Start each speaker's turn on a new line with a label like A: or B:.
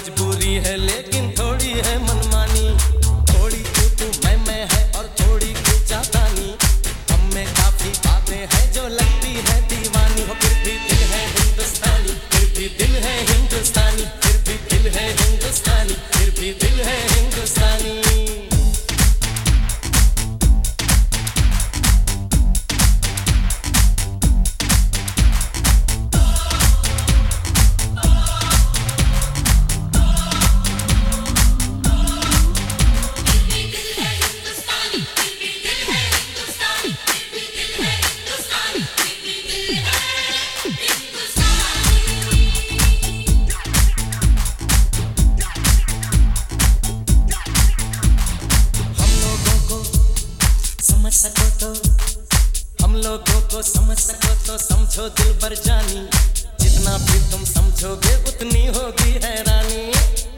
A: मजबूरी है लेकिन तो लोगों को समझ सको तो समझो, दिल पर जानी। जितना भी तुम समझोगे, उतनी होगी हैरानी।